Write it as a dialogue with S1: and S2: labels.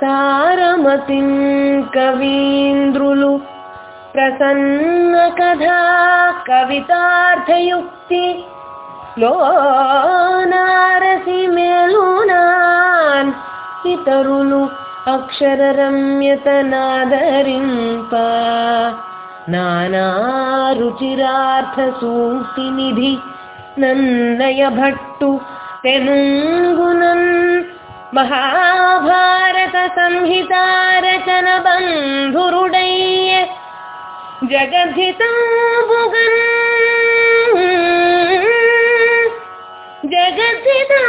S1: సారమతిం కవీంద్రులు ప్రసన్న కథా కవితార్థయుక్తి లోనారసి మేలునాన్ ఇతరులు అక్షర రమ్యత నాదరింప నానా రుచిరార్థ సూక్తి నిధి నన్నయ భట్టు తెనుం महाभारत संहिताचन बंधु जगद्धिताम्बुगन् जगद्धिता